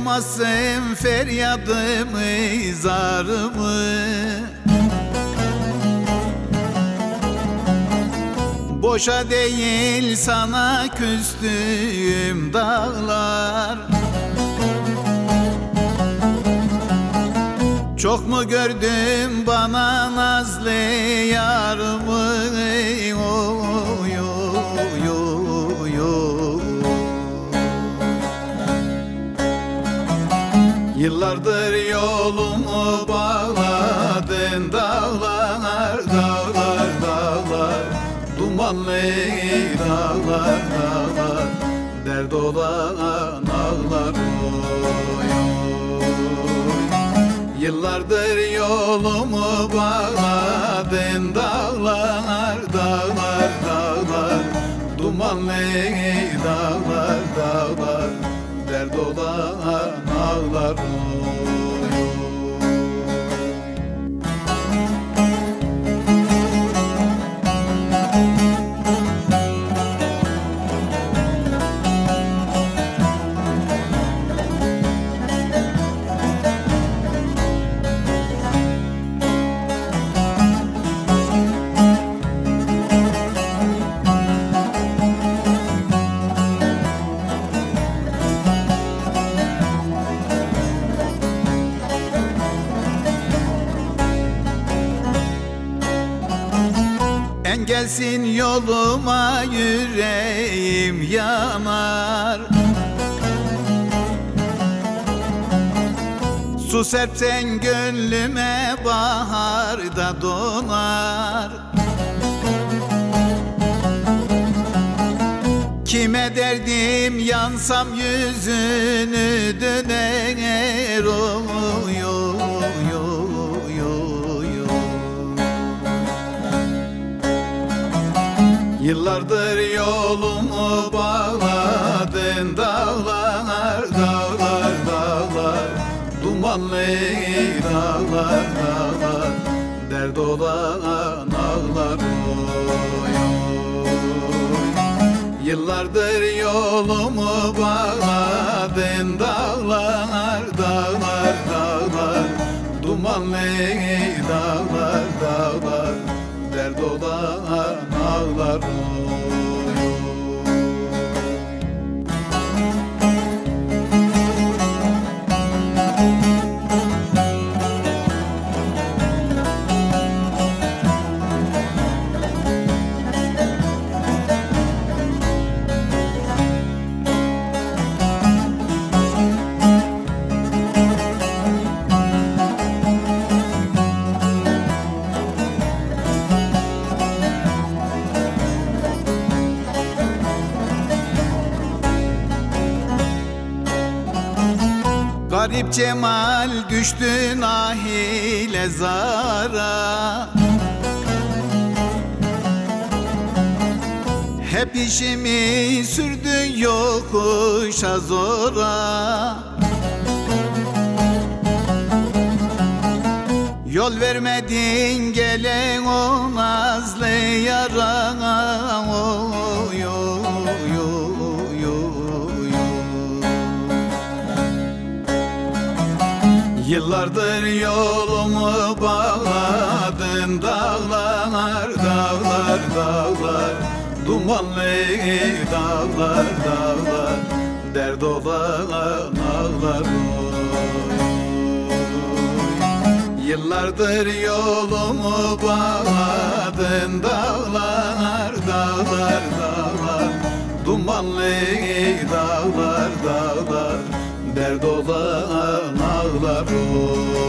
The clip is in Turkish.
Duyamazsın feryadımı, zarımı. Boşa değil sana küstüğüm dağlar. Çok mu gördüm bana nazlı yarımı Yıllardır yolumu bağladın dağlar, dağlar, dağlar. Dumanlı dağlar, dağlar. Dert olan ağlar oy, oy. Yıllardır yolumu bağladın dağlar, dağlar, dağlar. Dumanlı dağlar, dağlar Dert olan ağlar. oy, oy. Engelsin yoluma yüreğim yanar Su serpsen gönlüme baharda donar Kime derdim yansam yüzünü döner oy oy oy Yıllardır yolumu bağladın dağlar, dağlar, dağlar. Dumanlı dağlar, dağlar. Dert olan ağlar oy. Yıllardır yolumu bağladın dağlar, dağlar, dağlar. Dumanlı dağlar, dağlar. Dert olan ağlar oy, Garip Cemal düştü nahile zara. Hep işimi sürdü yokuşa zora. Yol vermedin gelen o nazlı yara Yıllardır yolumu bağladın dağlar, dağlar, dağlar. Dumanlı dağlar, dağlar. Dert olan ağlar. Yıllardır yolumu bağladın dağlar, dağlar, dağlar. Dumanlı dağlar, love.